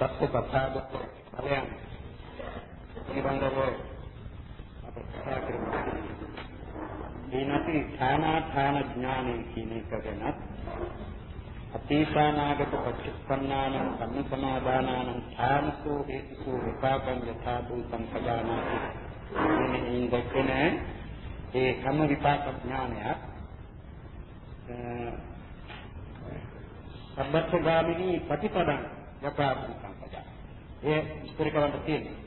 සත්‍ය පතාගත ඵලයන් පිළිබඳව අප කතා කරමු. මේ නැති ථානාථාන ඥානය කියන එක ගැනත් අතීසානාගත පච්චුප්පන්නාන සම්මසමාදානාන ථානසෝ හේතුසෝ විපාකං යථා භූතං පජානාති මේ ඉන්දකන ඒ කම්ම විපාක ඥානය සම්බත්ගාමිනී ප්‍රතිපදං යථා භූතං පජානාති ඒ විස්තර කරන්න තියෙනවා.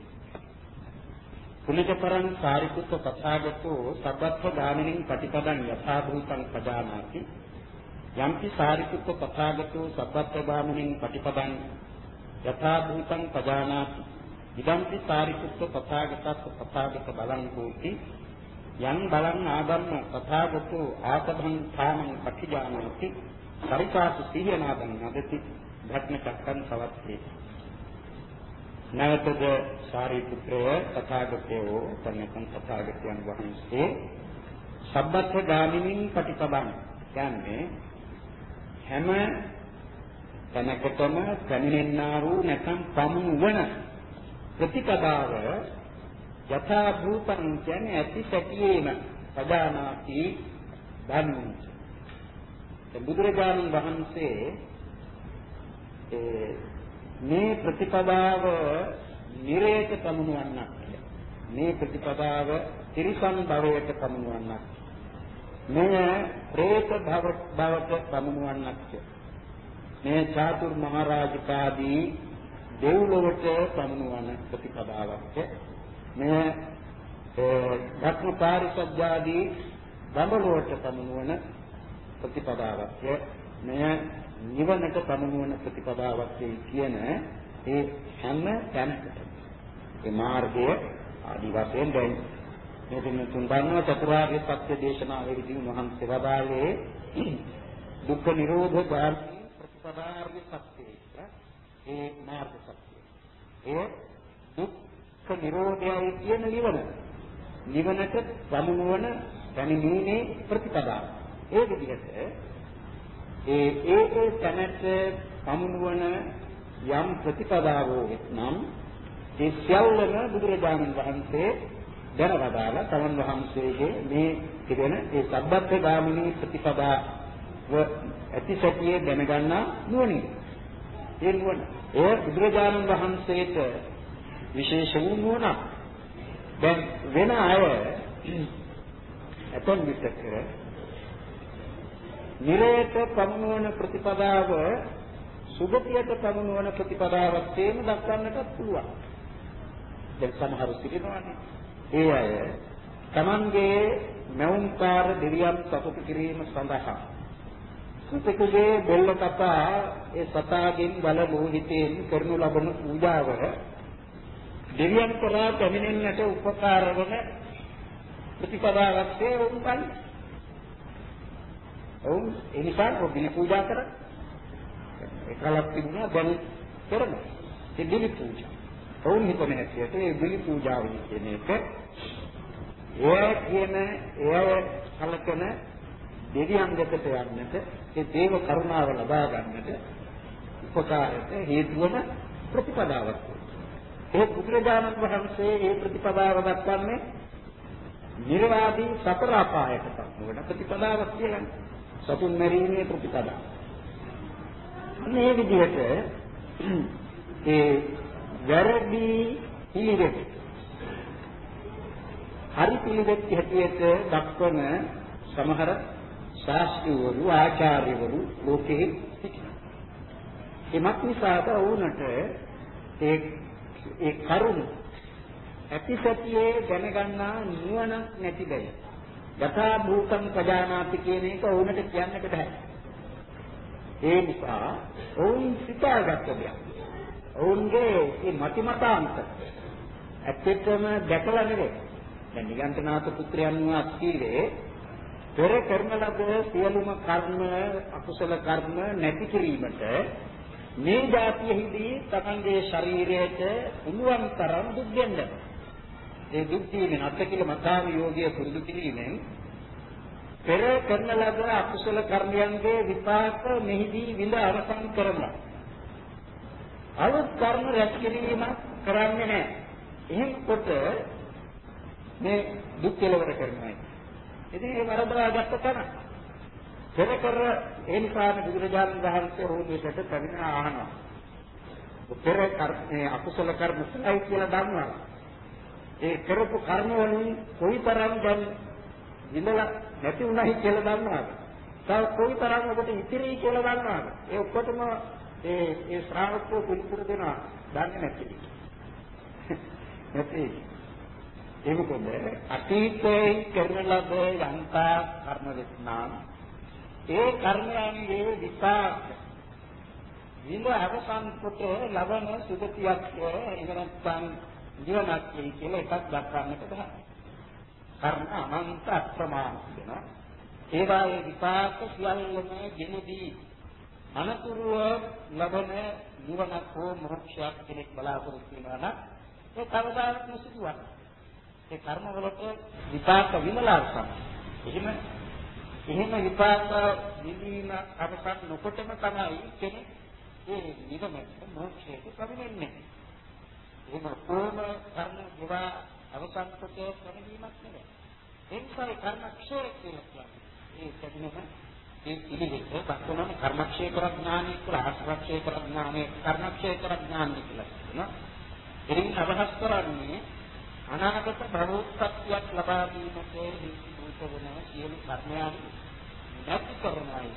කුලිකපරං සාරිපුත්ත තථාගතෝ සබ්බත්ගාමිනී ප්‍රතිපදං යථා භූතං පජානාති. යම්පි සාරිපුත්ත තථාගතෝ සබ්බත්ගාමිනී ප්‍රතිපදං යථා භූතං පජානාති. ඉදම්පි සාරිපුත්ත තථාගතස්ස තථාගත බලං කෝති යං බලං ආගම්ම තථාගතෝ ආතභං ථාමං පටිජානාති. පරිපාසු සිහිනාදං නදති. භක්ම චක්කං සවත්තේ. නැවතද සාරිපුත්‍රය තථාගතයෝ තනකන් තථාගතයන් වහන්සේ සබ්බත් ගාමිනී ප්‍රතිපදං කියන්නේ හැම තැනකටම පැමිණෙන්නා වූ නැත්නම් පමුණු වන ප්‍රතිපදාව යථා භූතං කියන්නේ ඇති සැටියේම පදානාති ධනු බුදුරජාණන් වහන්සේ මේ ප්‍රතිපදාව නිරේත පමුණවන්නක් මේ ප්‍රතිපදාව ත්‍රිසං භවයට පමුණවන්නක් මෙය പ്രേත භව භවට පමුණවන්නක් මේ චාතුර් මහරජකාදී දෙව්ලොවට පමුණවන ප්‍රතිපදාවක් මෙය ධර්ම පාරිසද්ධාදී බඹලොවට පමුණවන ප්‍රතිපදාවක් මෙය නිවනට පමුණුවන ප්‍රතිපදාවක් කියන ඒ හැම තැනකට ඒ මාර්ගය ආදි වශයෙන් දැන් මේ තුන් බණව චතුරාර්ය සත්‍ය දේශනාවේදී මහන්සේ වදාළේ දුක්ඛ නිරෝධ ගාමී ප්‍රතිපදාර්ය සත්‍යය ඒ මාර්ග සත්‍යය. ඒ දුක්ඛ නිරෝධයයි කියන නිවන. නිවනට පමුණුවන දැනීමේ ප්‍රතිපදාව. ඒ විදිහට ඒ ඒ ඒ තැනට පමුණුවන යම් ප්‍රතිපදාවෝ නම් ඒ සියල්ලම බුදුරජාණන් වහන්සේ දැනවදාලා තමන් වහන්සේගේ මේ තිබෙන ඒ සබ්බත් ගාමිනී ප්‍රතිපදාව ඇතිසැටියේ දැනගන්නා නුවණින්. ඒ නුවණ. ඒ බුදුරජාණන් වහන්සේට විශේෂ වූ නුවණක්. දැන් වෙන අය එතන විතක නිරේත පමුණුවන ප්‍රතිපදාව සුගතියට පමුණුවන ප්‍රතිපදාවක් තේම දක්වන්නටත් පුළුවන්. දැන් සමහරු සිටිනවානේ. ඒ අය Tamanගේ මෞන්කාර දෙවියන් සතුටු කිරීම සඳහා සුතකුගේ බෙල්ල කපා ඒ සතාගෙන් බල මොහිතෙන් කරනු ලබන පූජාව දෙවියන් කරා පැමිණෙන්නට උපකාර වන ප්‍රතිපදාවක් තේ උන්පන් ඔවුන් ඒ නිසා බිලි පූජා කරා. එකලක් තිබුණා දැන් කරනවා. ඒ බිලි පූජා. ඔවුන් හිතන්නේ හැටියට ඒ බිලි පූජාව කියන එක එය කියන එය කලකන දෙවියන් දෙකට යන්නට ඒ දේව කරුණාව ලබා ගන්නට උපකාරක හේතු වන ප්‍රතිපදාවක්. ඒ බුදුරජාණන් වහන්සේ මේ ප්‍රතිපදාව දක්වන්නේ නිර්වාදී සතර අපායකට පත් වෙන ප්‍රතිපදාවක් කියලා. සතුන් මරීමේ ප්‍රතිපදාව. මේ විදිහට ඒ වැරදි පිළිවෙත් හරි පිළිවෙත් හැටියට දක්වන සමහර ශාස්ත්‍රවරු ආචාර්යවරු ලෝකෙහි සිටිනවා. එමත් නිසා වුණට ඒ ඒ කරුණ ඇතිසතියේ දැනගන්නා නුවණ නැති බැහැ. යථා භූතං පජානාති කියන එක ඕනට කියන්නට බෑ. ඒ නිසා ඔවුන් සිතාගත්ත දෙයක්. ඔවුන්ගේ මේ මතිමතාන්ත ඇත්තටම දැකලා නෙවෙයි. දැන් නිගන්ඨනාථ පුත්‍රයන් වහන්සේ පෙර කරන ලද සියලුම කර්ම අකුසල කර්ම නැති කිරීමට මේ જાතියෙහිදී තමන්ගේ ශරීරයට පුළුවන් තරම් දුක් දෙන්න. ඒ දුක් දීමෙන් අත්කිල මතාව යෝගයේ පුරුදු කිරීමෙන් පෙර කරන ලද අකුසල කර්මයන්ගේ විපාක මෙහිදී විඳ අවසන් කරනවා. අලුත් කර්ම රැස් කිරීම කරන්නේ නැහැ. එහෙම කොට මේ දුක් කෙලවර කරනවා. ඉතින් ඒ වරදවා ගත්ත තැන. පෙර කර ඒ නිසා බුදුරජාණන් වහන්සේ ඕනෙකට පැමිණ අහනවා. පෙර කර්මයේ අකුසල කර්ම සයි කියලා දන්නවා. ඒ කරපු කර්ම වලින් කොයිතරම් දැන් ඉඳලා නැති වුණයි කියලා දන්නවද? තව කොයිතරම් ඔබට ඉතිරි කියලා දන්නවද? ඒ ඔක්කොටම ඒ ඒ ශ්‍රාවකෝ පිළිතුරු දෙනවා දන්නේ නැති. නැති. ඒ මොකද අතීතයේ කරන ලද යන්තා කර්ම විස්නාම ඒ කර්මයන්ගේ විපාක විඳ අවසන් කොට ලබන සුගතියක් එහෙම නැත්නම් ජීවනක් කියලා එකක් දක්වන්නට බෑ. කර්ම අනන්ත අප්‍රමාණ වෙනවා. ඒවායේ විපාක සියල්ලම ගෙනදී අනතුරුව ලබන නිවනක් හෝ මොක්ෂයක් කෙනෙක් බලාපොරොත්තු වෙනවා නම් ඒ කවදාවත් නොසිදුවක්. ඒ කර්ම වලට විපාක විමලාසම්. එහෙම එහෙම විපාක විඳීම අවසන් නොකොටම තමයි කෙනෙක් ඒ නිවනට මොක්ෂයට පැමිණෙන්නේ. එහෙම කොහොම කර්ම විවා අවසන් කොට පැමිණීමක් නෙවෙයි. ඒ නිසා කර්මක්ෂය කියලා කියන්නේ ඒ පැමිණෙන ඒ පිළිවෙත දක්වන කර්මක්ෂය කර ඥානය කියලා ආශ්‍රක්ෂය කර ඥානය කර්මක්ෂය කර ඥානය කියලා කියනවා. එයින් අදහස් කරන්නේ අනාගත භවෝත්පත්තියක් ලබා දීමට හේතු වන සියලු කර්මයන් නැති කරනවායි.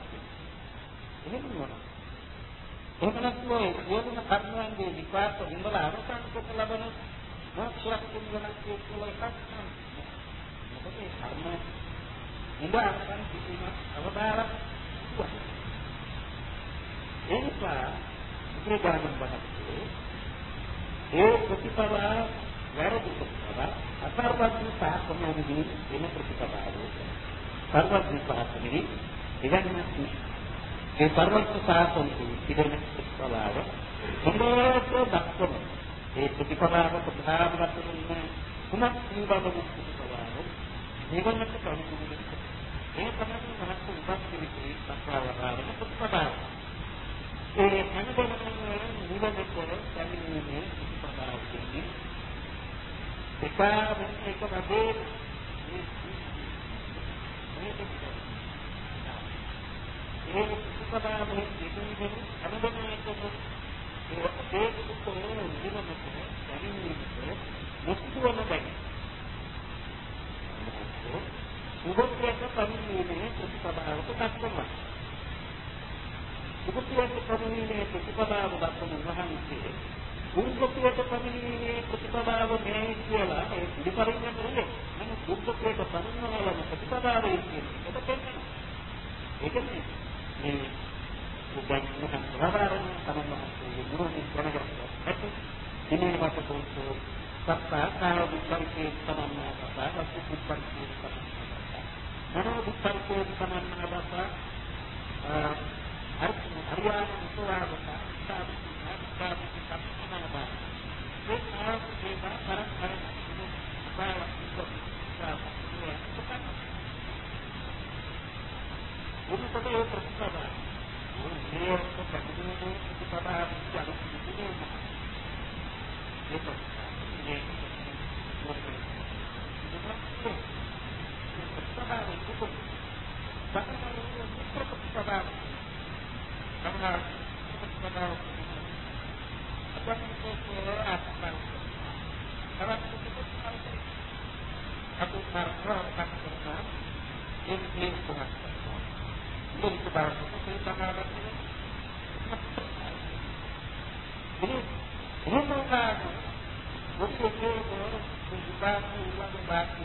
එහෙම නෙවෙයි. එහෙම නැත්නම් සියලුම කර්මයන්ගේ විපාක විඳලා අවසන් කොට ලබන මොක්ෂයක් තුන්වනක් කියලා එකක් තමයි. මොකද ඒ කර්ම ඉඳාගෙන කිසිම අවදාරක් ඒ නිසා බුදුරජාණන් වහන්සේ ඒ ප්‍රතිපදාව වැරදි ප්‍රතිපදාව අසර්වඥ සාකමෝදී වෙන ප්‍රතිපදාව සර්වඥ සාකමෝදී ඉවන්නක් ඒ සර්වඥ සාකමෝදී ඉදෙන ප්‍රතිපදාව හොඳට දක්වන ඒ ප්‍රතිපදාව ප්‍රධාන වශයෙන් කුමක් නිබඳව ප්‍රතිපදාව නිවනට කරුණු ඒ තමයි මහත් උපස්ථිතී සත්‍යවහාරම ප්‍රතිපදාව. ඒ හැමදෙනාම නිවනට පැමිණීමේ ප්‍රතිපදාව කියන්නේ එකම එක වගේ ඒ ප්‍රතිපදාවේ දෙකෙන් හැමදෙනාටම ඒ ඒ කුතේ නිවනට පැමිණීමේ මුස්තුවන බැරි. විමුක්තියට පරිණීමේ ප්‍රතිපදාවට දක්වනවා. විමුක්තියට පරිණීමේ ප්‍රතිපදාව දක්වන වහන්සේ විමුක්තියට පරිණීමේ ප්‍රතිපදාව මේ කියලා ඒ පිළිපරිණාම නෙවෙයි. නමුත් විමුක්තියට පරිණාමවල ප්‍රතිපදාව කියන්නේ ඒක තමයි. ඒකනේ මේ උගන්වන ප්‍රහාරණ තමයි මොනවද කරන්නේ. ඉන්නේ වට පොතෝ සත්තා කාය විපරිකේ සමන්නා කතා වස්තු විපරිකේ සමන්නා මනෝ දුක්ඛෝ සමන්නාදස අර්ථ හරියාන මුසවාදක සාධිකාරක සම්පන්නනවා ඒ ආත්මේ කරක් කරක් බාල උන්පතේ ප්‍රතිපදා මේ ප්‍රතිපදා ප්‍රතිපදා විචාර ඒක මේ ස්වභාවය දුක. බටහිර මිත්‍ර ස්වභාවය. කරනා ස්වභාවය. අපේ ආත්මය. කරත් ස්වභාවය. අපේ මාර්ගය පස්සට ඒ මේ ස්වභාවය. දුක ස්වභාවය ස්වභාවය. ini ini bukan bukan itu bukan ulang batu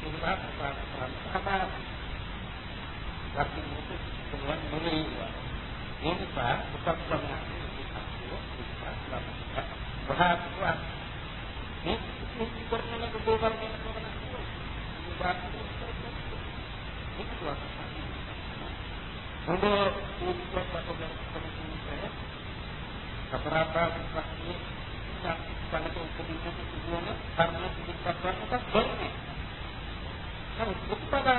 surat pertama waktu itu kemudian beli ini pak bukan pengaku bahas kuat ini ini bernama kebebasan yang pernah itu batu itu kuat untuk untuk satu dari saya beberapa saksi yang sangat hukum itu sebelumnya karena dikatakan kan banyak harus kepada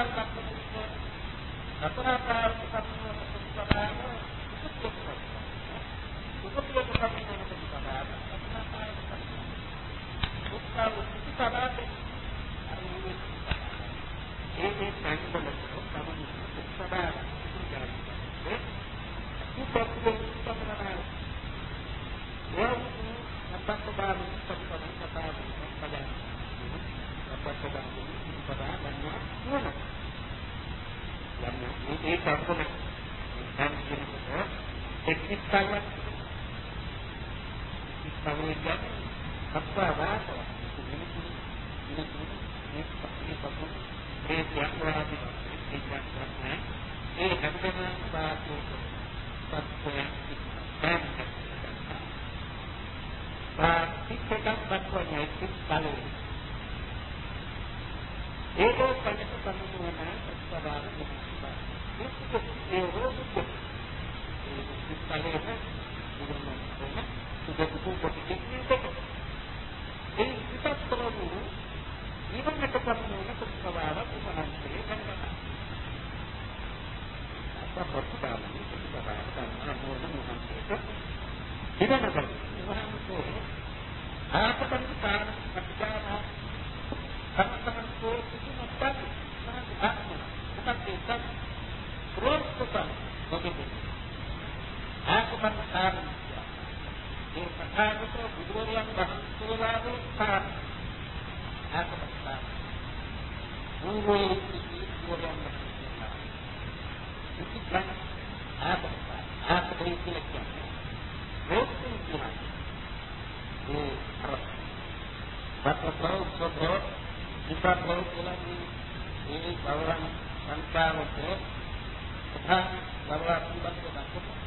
Rata-rata kita punya kepada itu cukup. Cukup පස්සේ ඉස්සරහට යනවා. අපත් බාරු සම්පූර්ණ කතාව පදා. අපත් බාරු පදා ගන්නවා නුවණ. යන්න මේ ඒ සම්පූර්ණ සංකීර්ණක ටෙක්නික් කරලා ඉස්සරහට අප්පා වාස මිනිස්සු මිනිස්සු මේ පස්සේ මේ ත්‍යාගවාදී ඉස්සරහට ඒ හැමදෙනාම සාතු සත්‍යයන් දැක්කේ පාටිකක් බත්වන්නේ ඉස්සලේ ඒක පංච සම්මුතියන ස්වභාව දෙකක් ඒ රෝධක ඒ ඉස්සලේ ඉගෙන සුදුසු කොටිකේ ඒ ඉස්සතරම ඊවන්නට පස්සේ ස්වභාව උපහාරයේ ගන්නවා ප්‍රතිපාදනය ප්‍රතිපාදනය කරන මොන මොහොතක ඉගෙනගන්න උවහන්සේ ආපතන් කාරණ ප්‍රතිපාදන සම්පතන් කෝ කිසිම පද මහත් ආත්ම මොකක්ද ඒක ප්‍රෝත්සකම් මොකද ආපතන් කාරණ ඒ ප්‍රකාශක බුදුරජාණන් වහන්සේලාගේ කාරණ ආපතන් කාරණ මුන්නේ බුදුරජාණන් Itu kan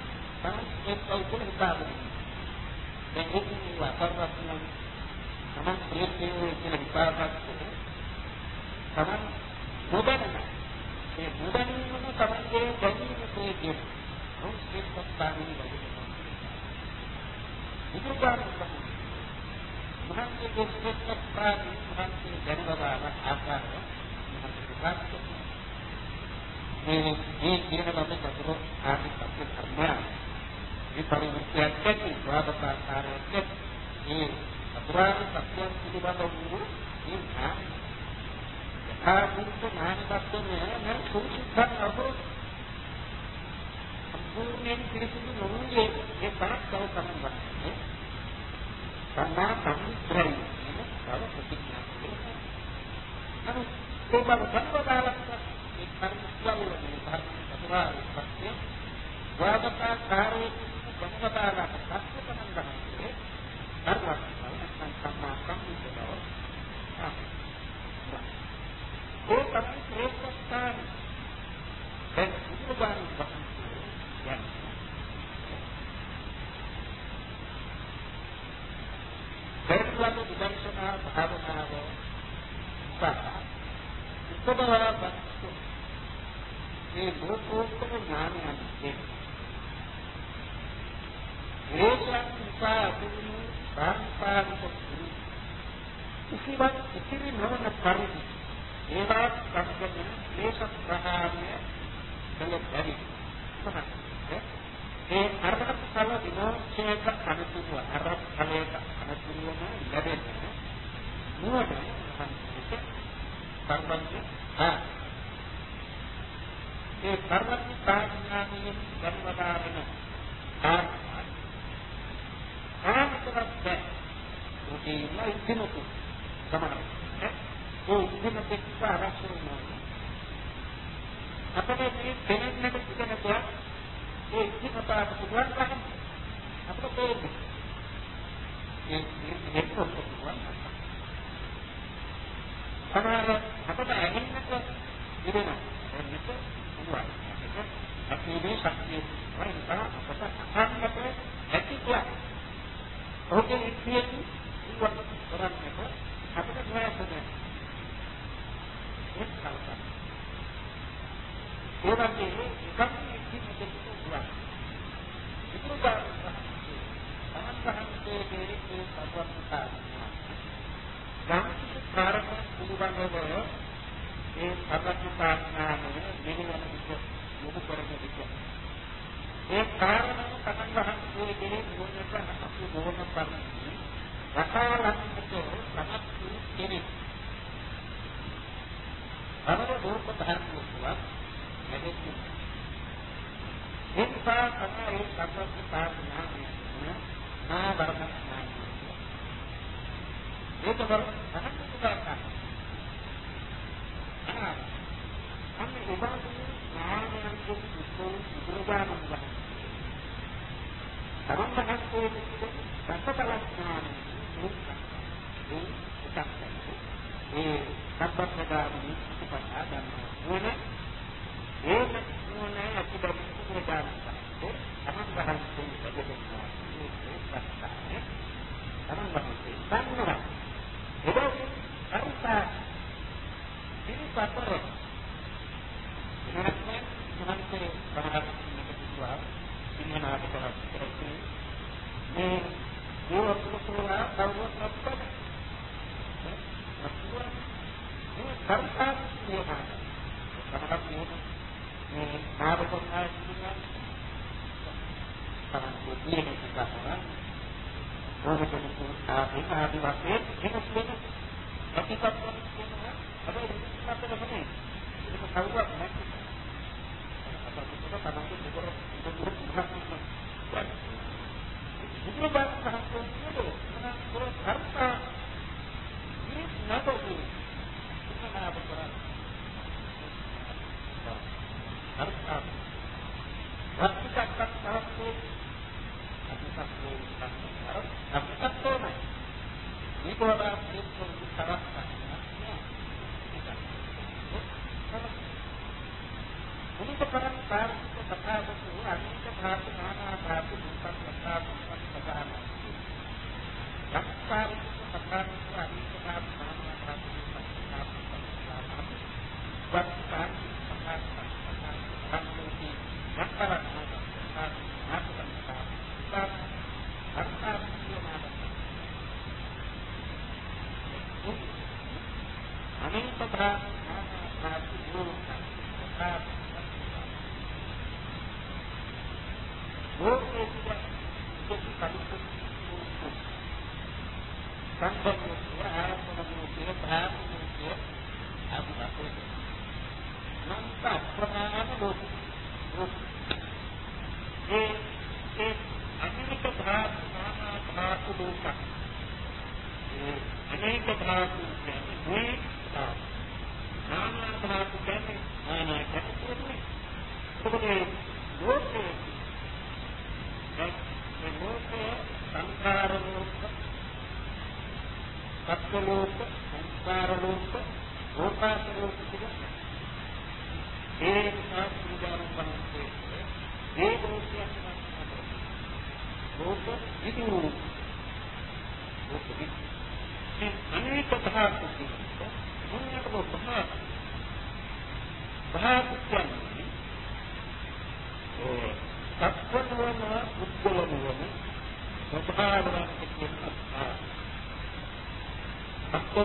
Nanti kan tangan kita itu kita Dan ini wakar rasanya. Tangan seperti itu lebih bagus. Tangan mudah ඒ බුදුන්වහන්සේ තමන්ගේ දැනීමේ කියන මොහොතේ සත්‍යාවෙන් බැහැ. බුදුපාරම මහන්සියගේ සත්‍යාවෙන් මහන්සිය දැනගාම ආකාරය මහන්සිය ප්‍රකාශ මේ මේ කියන බබ සතුරු ආදී සත්‍ය කර්මය මේ පරිවර්තයක් ස්වාභාවිකාරයක් මේ අපරාධ සත්‍යයන් පිළිබඳව වූ මේ ආපුත් මානකත්වය නම් සුසුද්ධන් අහෝ සම්පූර්ණයෙන් පිළිසිදු නොවුනේ ඒ තරක් තව තමයි. සම්මා සම්ප්‍රයි තව ප්‍රතිඥා කරනවා. අනු ඒ බව සම්පදාලක් ඒ පරිස්සවල මේ පරිස්සවල පස්සේ වාදකා කාරේ සම්පදාලක් සත්‍ය තමයි ගන්නේ. ධර්මයක් සම්මා සම්පූර්ණව ඒ තමයි ශ්‍රේෂ්ඨස්ථාන. දැන් බුදුබාරි වහන්සේ යන දෙවියන් විදර්ශනා භාවනාව සහ උපදවාගත්තු මේ භූතෝත්තර ඥානයන්ගේ ඒකත් නිසා අපිට සාම්පාදික කිසිවක් ඉතිරි නොවන පරිදි ඒවත් සම්බන්ධ මේක ප්‍රහාරය කළ බැරි. ඒ අරහත් ඵල විමෝචනයක අනුතුව අරහත් ඵලයක අනුතුවම ලැබෙන්නේ නුවණ සම්පූර්ණ සම්බන්ධ ආ ඒ කර්ම කාඥානිය ජන්මදාරණ ආත්මයි ආත්මකත් උදේම ඉතිමුතු සමානයි ඒ ඉගෙන දෙක අවශ්‍ය වෙනවා. අපිට මේ දෙන්නට ඉගෙන ගන්න ඒ ඉගෙන පාඩ පුළුවන් ගන්න. අපිට තේරෙන්නේ. ඒ මේක පුළුවන්. සමහර අපිට ඇහෙන්නට ඉගෙන ගන්නට පුළුවන්. අපි මේ ශක්තිය වයින් අපට අහන්නට හැකියාව. ඔහුගේ ඉතිහාසය ඉවත් කරන්නට අපිට ප්‍රයත්න කරනවා. එක් කල්පන. ඒ වගේ එකක් ඉතින් දෙකක් පුළුවන්. බුදුරජාණන් වහන්සේගේ මේ සත්‍යත්තා යම් කාරණා පිළිබඳව ඒ සත්‍යත්තා ඥානය නිවන විදිහට යොමු කරගෙන ඉන්නේ. ඒ කාරණා තමන් වහන්සේගේ මොනකට අපි මොන කරන්නේ රසායනික සමත් කෙනෙක්. අර රූප ධර්මයක් නැගෙන්නේ. එනිසා තමයි සත්‍යත්තා ඥානය නා වර්ණ ඥානය. ඒක වර Pak, Pak, Pak,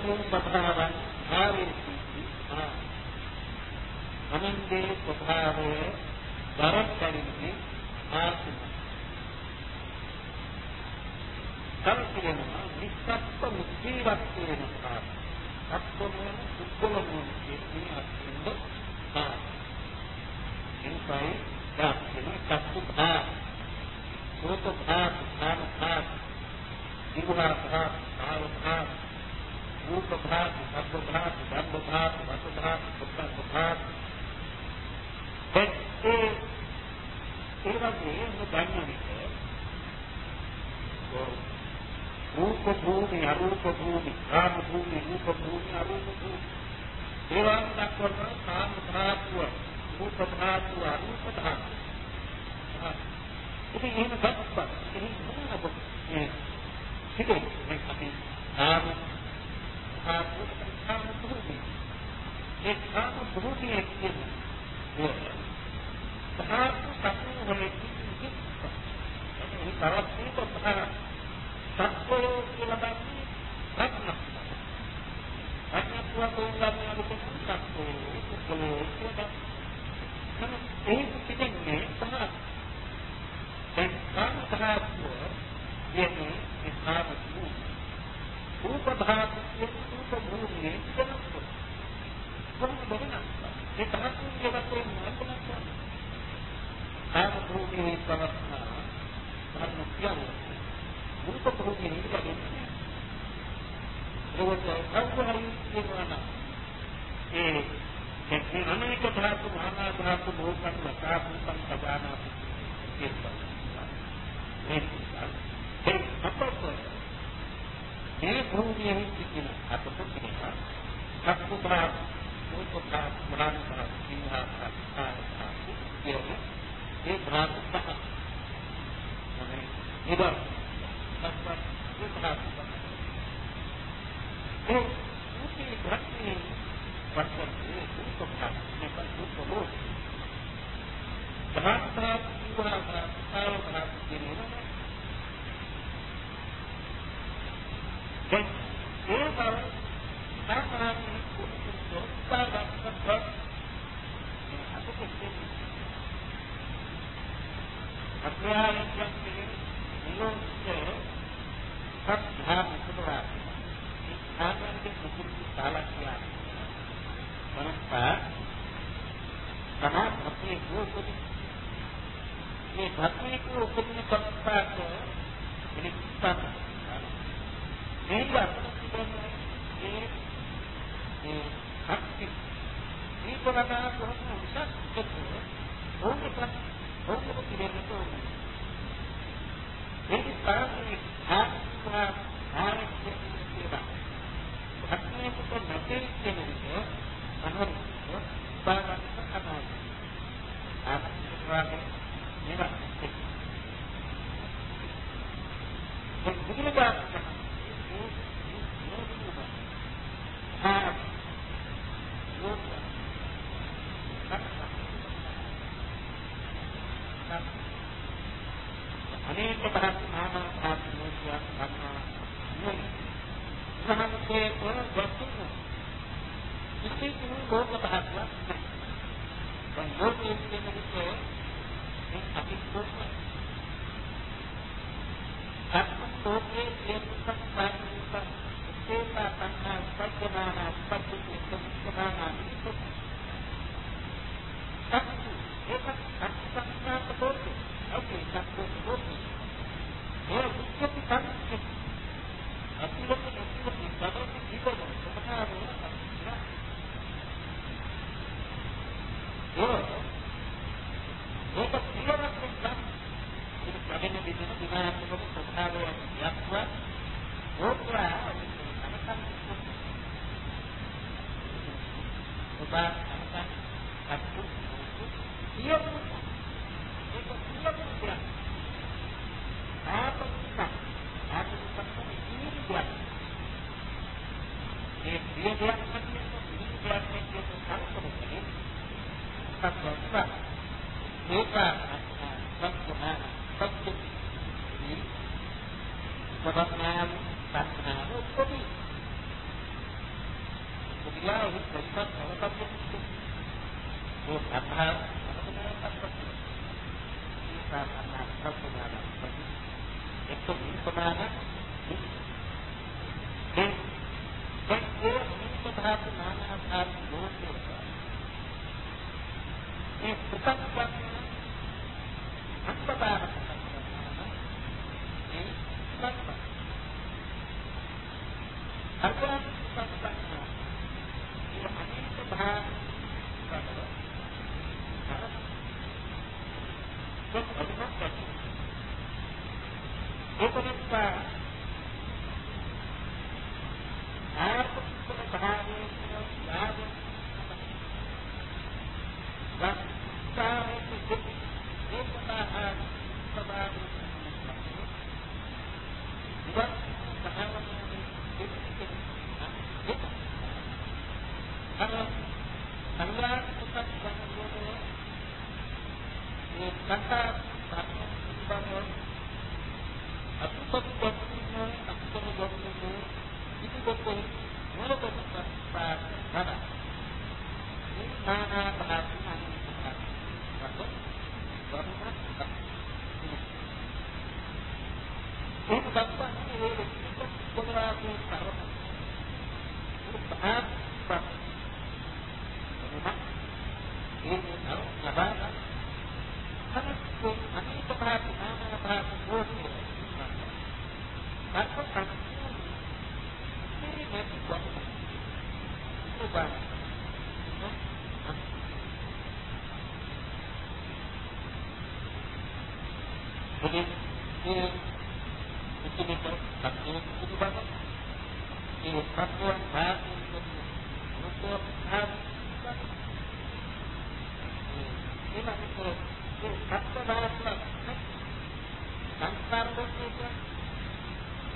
සත්වනම ස්වභාවයන් ආරේසි ආ. අනන්දේ ස්වභාවය දරත්තරින්නේ ආත්ම. කල්පිනම නිස්සත්ත්ව මුක්තිවත් වෙනවා. සත්වනම උද්ගලනම කියන්නේ අත්ින්ද ආ. එනිසායි ini satu bahas, suatu bahas, nama bahas, jiwa bahas, tahu bahas, rupa bahas, sabda bahas, dhamma bahas, batu bahas, bukan bahas. Dan ඒ ඒ වගේ මොකක්ද රූප භූමි අරූප භූමි කාම භූමි රූප භූමි අරූප භූමි ඒවා දක්වන කාම ධාතුව රූප ධාතුව අරූප ධාතුව ඉතින් එහෙම ගත්තොත් ඉතින් මොනවද මේ හිතේ මේ අපි ආම स्थान स्थान प्रभुति एक स्थान प्रभुति एक दिन वो तथा सत्य होने की तरफ तो तथा सत्य की लगा रत्न रत्न पूरा तो उनका उनको सत्य यही स्थिति में कहा संस्थान कहा यही स्थान රූපධාතුවේ රූපභූමියේ වෙනස්කම්. කොහොමද වෙනස්කම්? ඒ තරතු ජීවිතේ වෙනස්කම්. කාම භූමියේ ප්‍රවස්නා ධර්ම කියව. රූපභූමියේ නිකන්. රූපය කවුරුහරි කියනවා. ඒ එක්කම අනේක ධාතු මහා ධාතු භූතන් වතාපුතන් සබානා කියනවා. ඒක භූමියේ සිටින අපතේ සක්කුතනා මුතුකා මනාන්තර සිංහා සත්තා සිටින ඒ ප්‍රාප්තක ඉබර සත්පත් මුතුකා ඒ මුතුකේ ප්‍රශ්නේ වස්තුවේ මුතුකා මේ මුතුකෝ ප්‍රාප්තක Algunas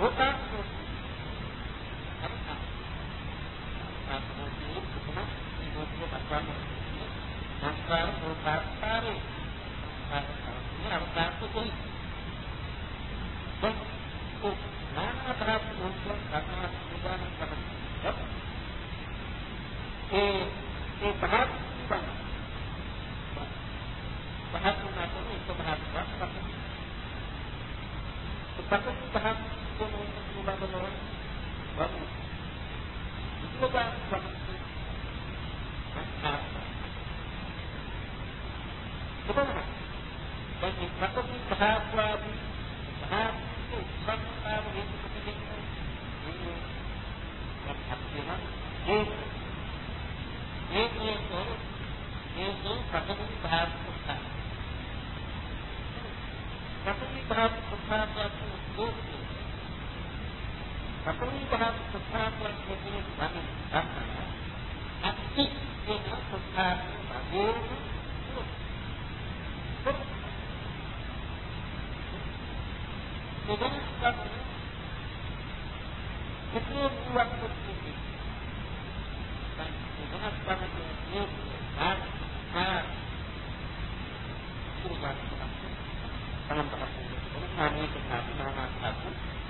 bakar. Bukan. Maka bukan tarik. Ini harus satu tuh. Dan mana terhadap untuk karena sudah karena eh eh tahap bang tahap mana itu tahap bang tetapi tahap benar-benar bagus. Itu kan Betul Dan satu tahap lagi, tahap itu sampai begitu ketika ini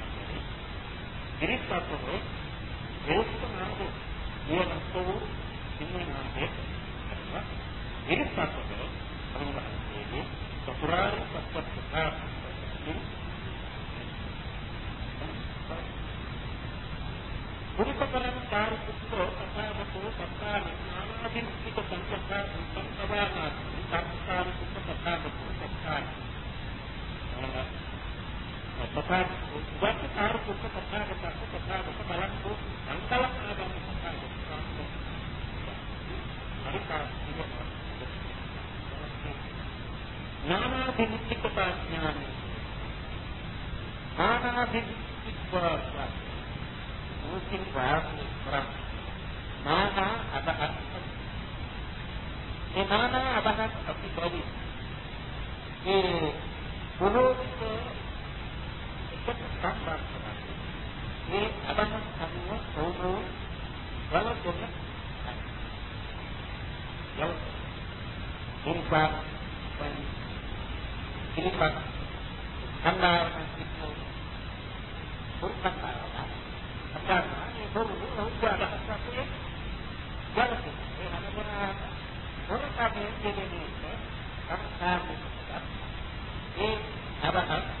sesuatu bagi Jadi sebab itu buat bukti dan dengan sebab itu ini dan dan itu buat dalam perasaan ini kami tetap mengatakan Mana apa kan? Tapi bagus. Ini puluh itu harus ya ini seperti nama berapa ini itu berapa dari mana ini itu perkara yang penting karena harus ini dari ini ini jadi satu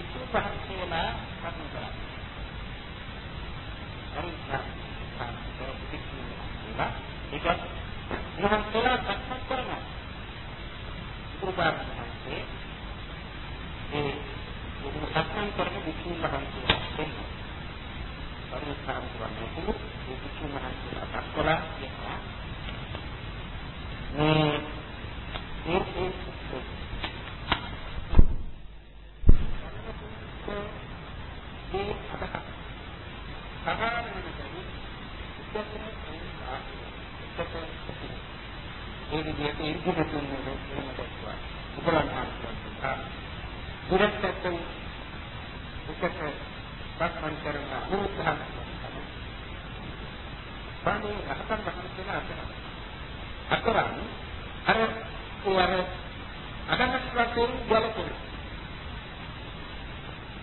Bulu itu tambah ini apa namanya dulu kalau punya jauh infak dan infak karena itu bukan karena karena itu dulu ada sesuatu yang jauh sih ada berapa orang kami di Indonesia karena kami ini apa dahulu kamu bangsa ඒ මොකද සත්‍යම් කරන විසු පහසේලා පරිත්‍යාග කරන්නේ ඒ විසු පහසේලා දක්වලා කියනවා මේ ඒ විදිහට ඉර්ධිත තුන්නේ එහෙම දැක්වා. උපලන් ආස්වාදතා. දුරස්තෙන් උකට සක්මන් කරන උත්සාහ කරනවා. බානේ රහතන් වහන්සේලා අතර අතරන් අර වර අදහස් වශයෙන් ගලපුරු.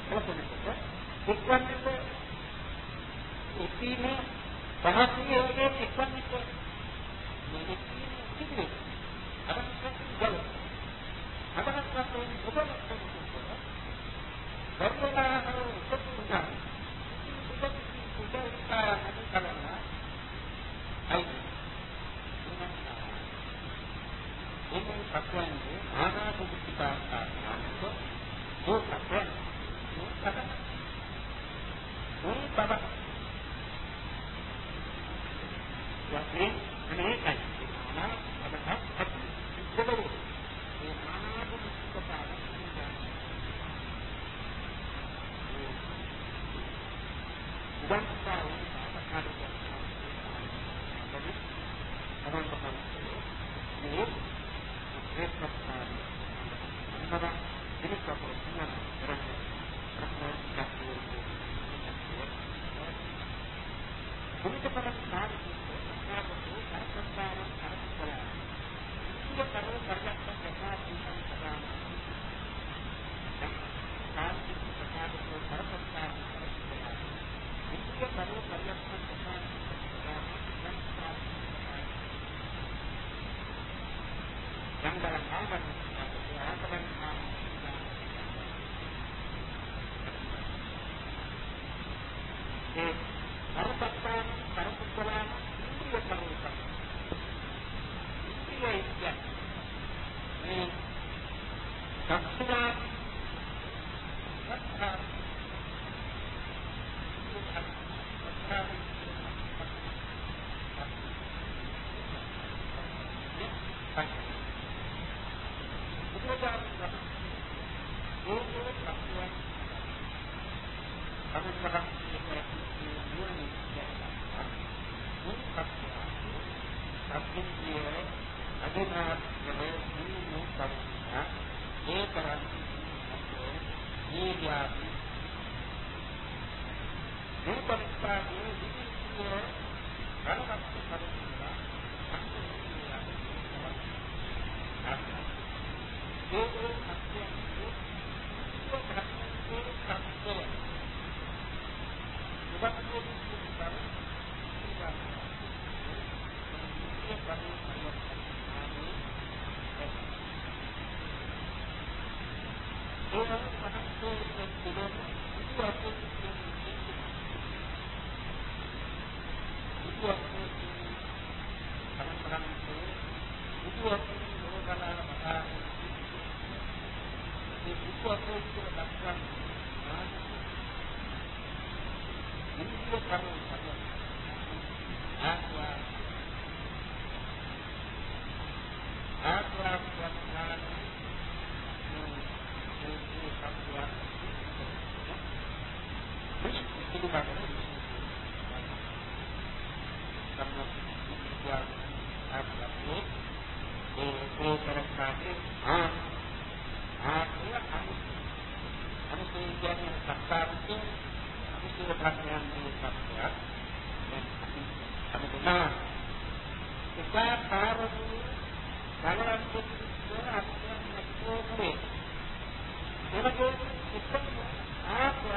ගලපුරුට එක්වන්නට ඉතිනේ පහසියේ එක්වන්නට මේ සිදුවේ. අදහස් වශයෙන් ගලපුරු. අදහස් වශයෙන් ඔබලක් කරනවා. වර්තමාන උපතුනා. උපතුනා කරනවා. අයි Baba. සුදු කන්න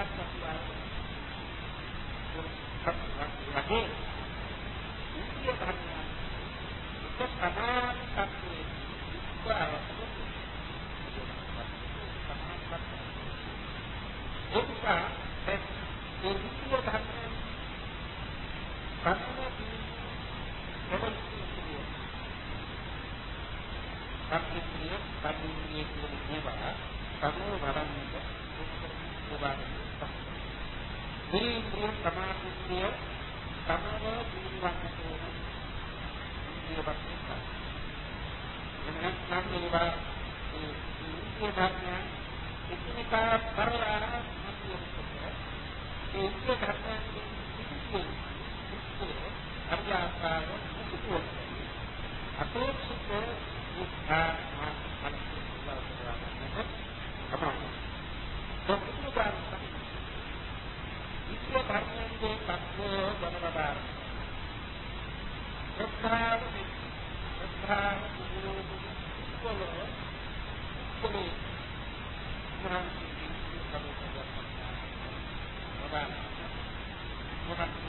Thank you. සත්‍යයක් ඉන්දිය ධර්මයන් එක සමාන සත්‍යයේ උපාවසු එනිසා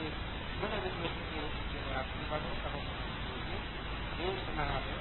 චක්කුස්කමයේ විදියට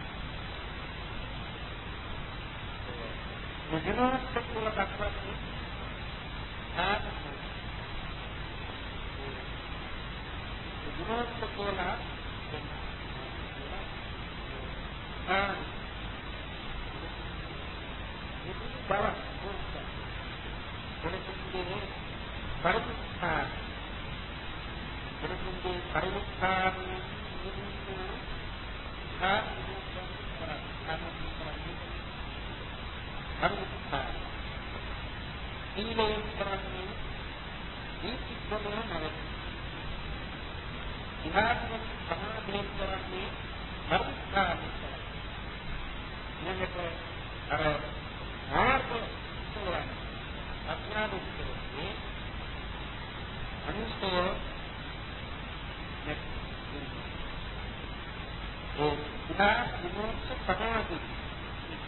අරූප අරූපඥා හතරක් ආ කන අරූප පංචකමයේ විදියට ඥාන පහක් අරූපඥා හතරක් මුජනත් කුල දක්වන්නේ ආත්ම විනෝද කියලා ආ ඉතින් බව මොකක්ද පරිත්‍යාග මොකක්ද පරිත්‍යාග ආ පරිත්‍යාග ඊළඟ කරන්නේ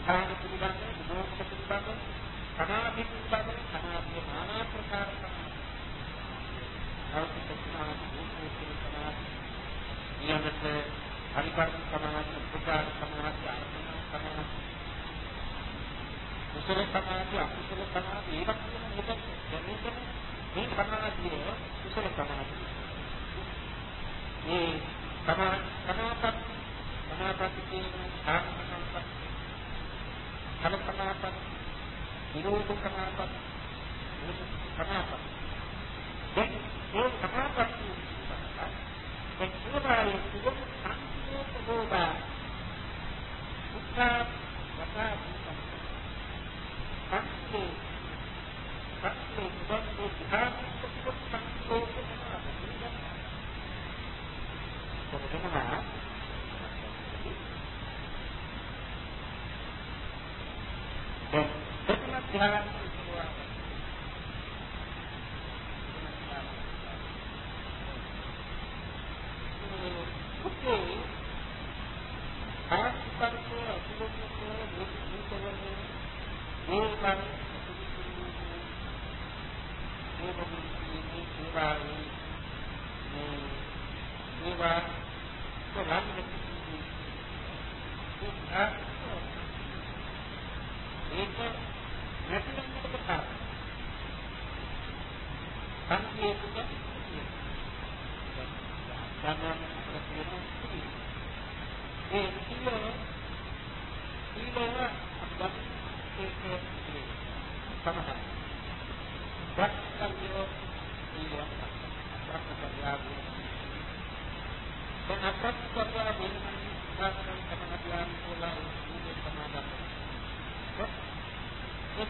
සංස්කාර පිළිබඳ, මොහොත පිළිබඳ, සමාධි පිළිබඳ, සමාධිය নানা ප්‍රකාර නියමත අනිපර්ණ සමාධි, උපකාර සමාධි, ආත්ම සමාධි. කුසල සමාධි, අකුසල සමාධි ඒවත් කියන එක මේ සමාධිය කුසල සමාධිය. මේ සමාපත් සමාපත් කියන කලපනාපත් නිරෝධ කනාපත් කනාපත් දැන් මේ කනාපත් දැන් සෝදායේ සුගම සංකේත හෝදා උත්තා වතා සංකේ සංකේ සුබස්සෝ විහා සංකේ සුබස්සෝ කනාපත් 違ます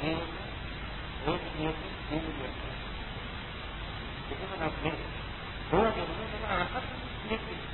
Thank you.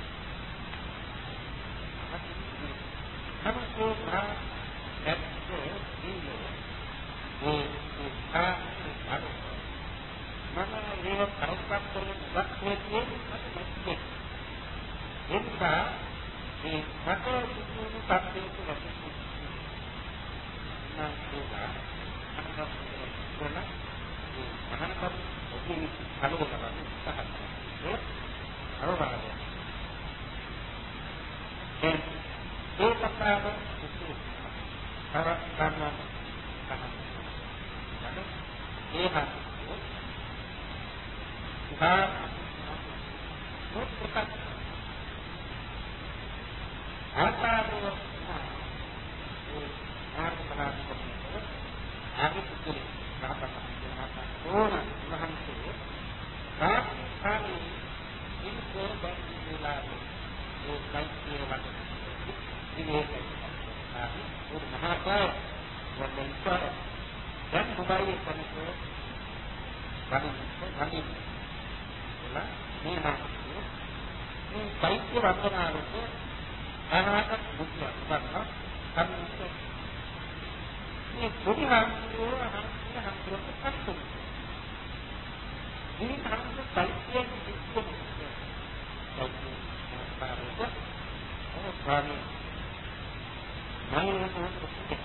මම මොකද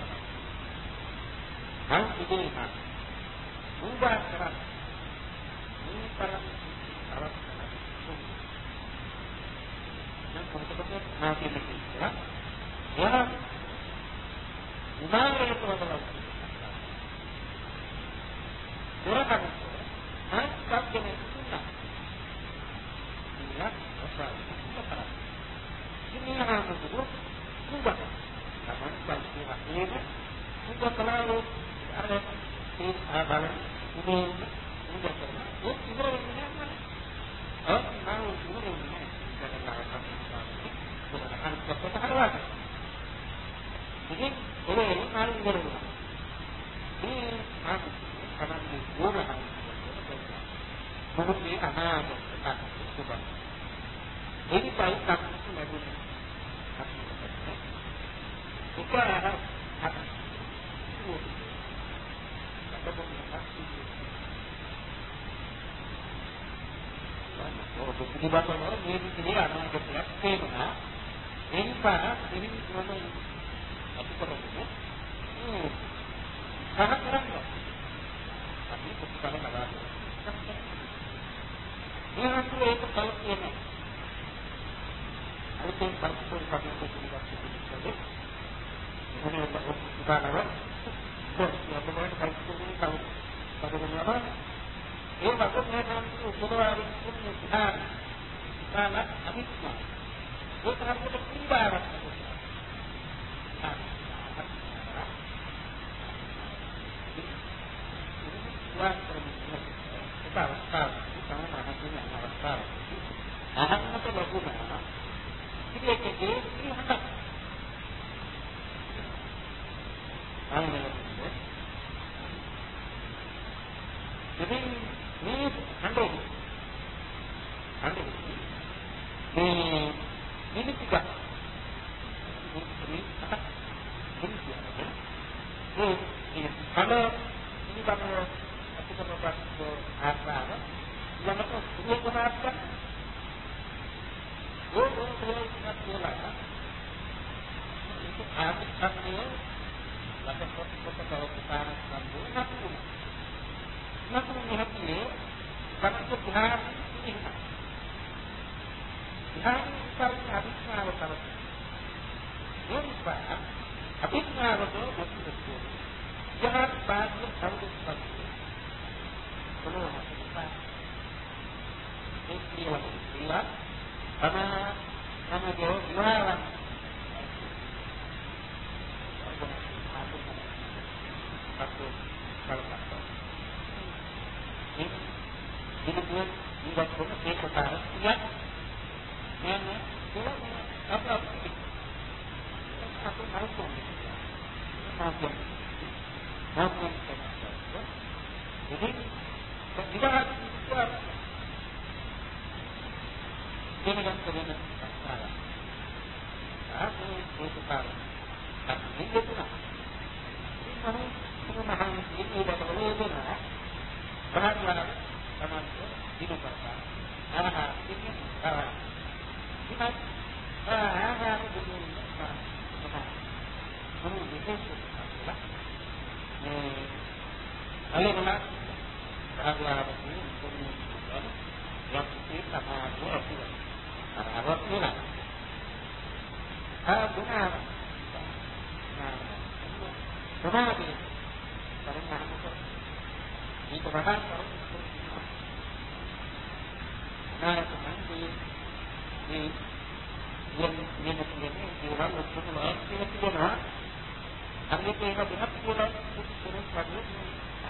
මම ඉතින් උඹා කරා මේ තරම් අවස්ථාවක් නම් කොහොමද මාකේ කියලා එයා උදාහරණයක් වශයෙන් දොරකඩ සංස්කෘතිය නෙතුණා ඉන්න ඔසාව ඉන්න හාමුදුරුවෝ කුඹා තමයි පස්සේ වගේ කුඹා කලාවෝ අර ඒ ආබල උනේ කුඹා කරා ඒ ඉවර වෙන්නේ නැහැ අ මම ඉවර වෙන්නේ නැහැ කරලා තමයි කරන්නේ ඉතින් ඔලේ හරි ඉවරනවා. මේ ආපු තමයි ඕන හරි. මොකද මේ අනාගත සුබ. එනි පයි කක්කු ලැබුණා. ඒක අර හත්. ඔබ පිළිබඳව මේ විදිහේ අනාගතයක් තේරුණා. ඒ නිසා එනි මොනවද අපි කරන්නේ මේ සහ කරන්නේ අපි පුස්තක නගා මේ හසු ඒක කල්පියන අලුතෙන් පරිපූර්ණ කරන්න පුළුවන් කිසිදෙයක් මොනේ පුස්තකනව කොහොමද අපේ පරිපූර්ණ කරන්න පදවනවා ඒ වගේ මේ තමයි උපදවාගෙන ඉන්නේ ඉතාල ඉතාල අනිත්‍යයි ඒක හරියට පිළිබාරක් අවස්ථාව තමයි මනසින් යන අවස්ථාව. අහන්නට ලැබුණා. ඉතින් ඒකේ හතක්. අනේ உபத ஓதுனா பகவான் நமக்கு இது பார்த்தா ஆஹா இது ஆஹார குரு விசேஷ அலுவலா பகவானுக்கு waktu sama aku aku sama awak mula ah benar benar benar الفقهاء كانت عندي من من اليمين في غير الصوم العاصمة منها التي هي بنفس لا تذكر الحديث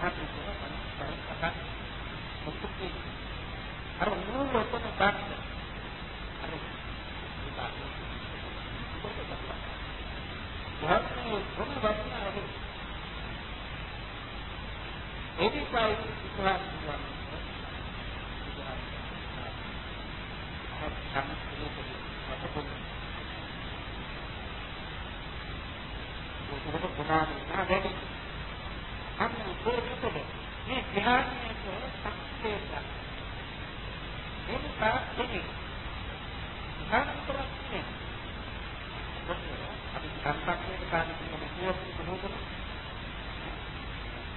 عن الصلاة فإنها مستقيم النور يكون باطلا وهذه ضربة عليه itu lah. akan bukti harus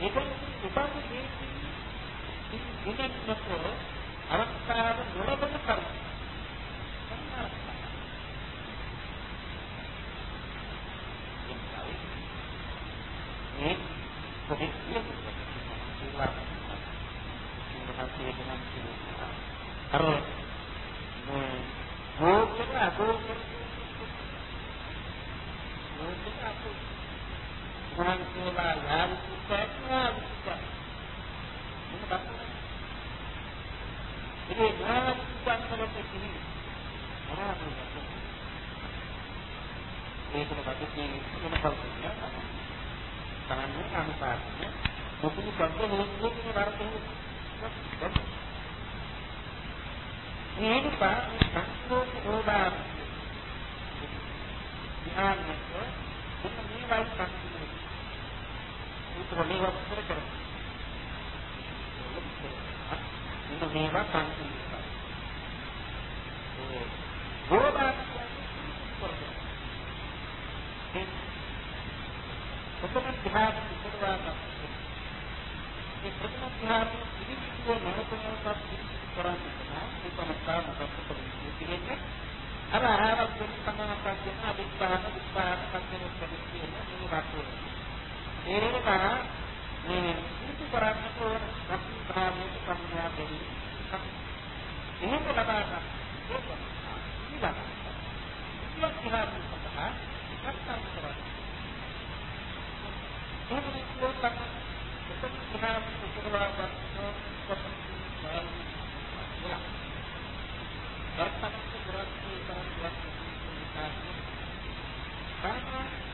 ඒකයි උපන් දේ ගුණත්වක අවස්ථාව නොලබන කර්ම. මේ ප්‍රතික්‍රියාව අර මොකද අකෝ මොකද අකෝ වහන්සේලා යාවිත ප්‍රඥා විස්ස. මොකක්ද? ඒ භාවිත සංකල්ප කිනි. අරහතෝ. මේකට කටුකේ මොන කවුද? තමයි අනුපාතය. මොකුදු සම්ප්‍ර මොකුදු නරතුනේ. මේක සංකෝපෝදාන. ධ්‍යානක මොන මේ වගේ විතර මේවා විතර කරනවා. මේවා පන්තිස්සා. ගෝබා ප්‍රථම විහාර ඉදිරියට ඒ ප්‍රථම විහාර ඉදිරියට නවතනපත් කරන්නේ ඒ පමණම තමයි කියන්නේ අර ආරම්භ කරන සමානතාවය අභිස්පාන විස්පාන කන්නේ කියන්නේ මේ වාක්‍යය ඒ නිසා මේ සිදු කරන්න පුළුවන් ප්‍රතිභාවයට පඤ්ඤා දෙවි. එහෙම ලබා ගන්න. ඒක ඉතින්. ඉතින් කියලා කොටහ ඉස්සරහට කරා. ඒක නිකුත් කරන එකක් කරා කරලා ගන්න කොට කරා. කරා කරා කරා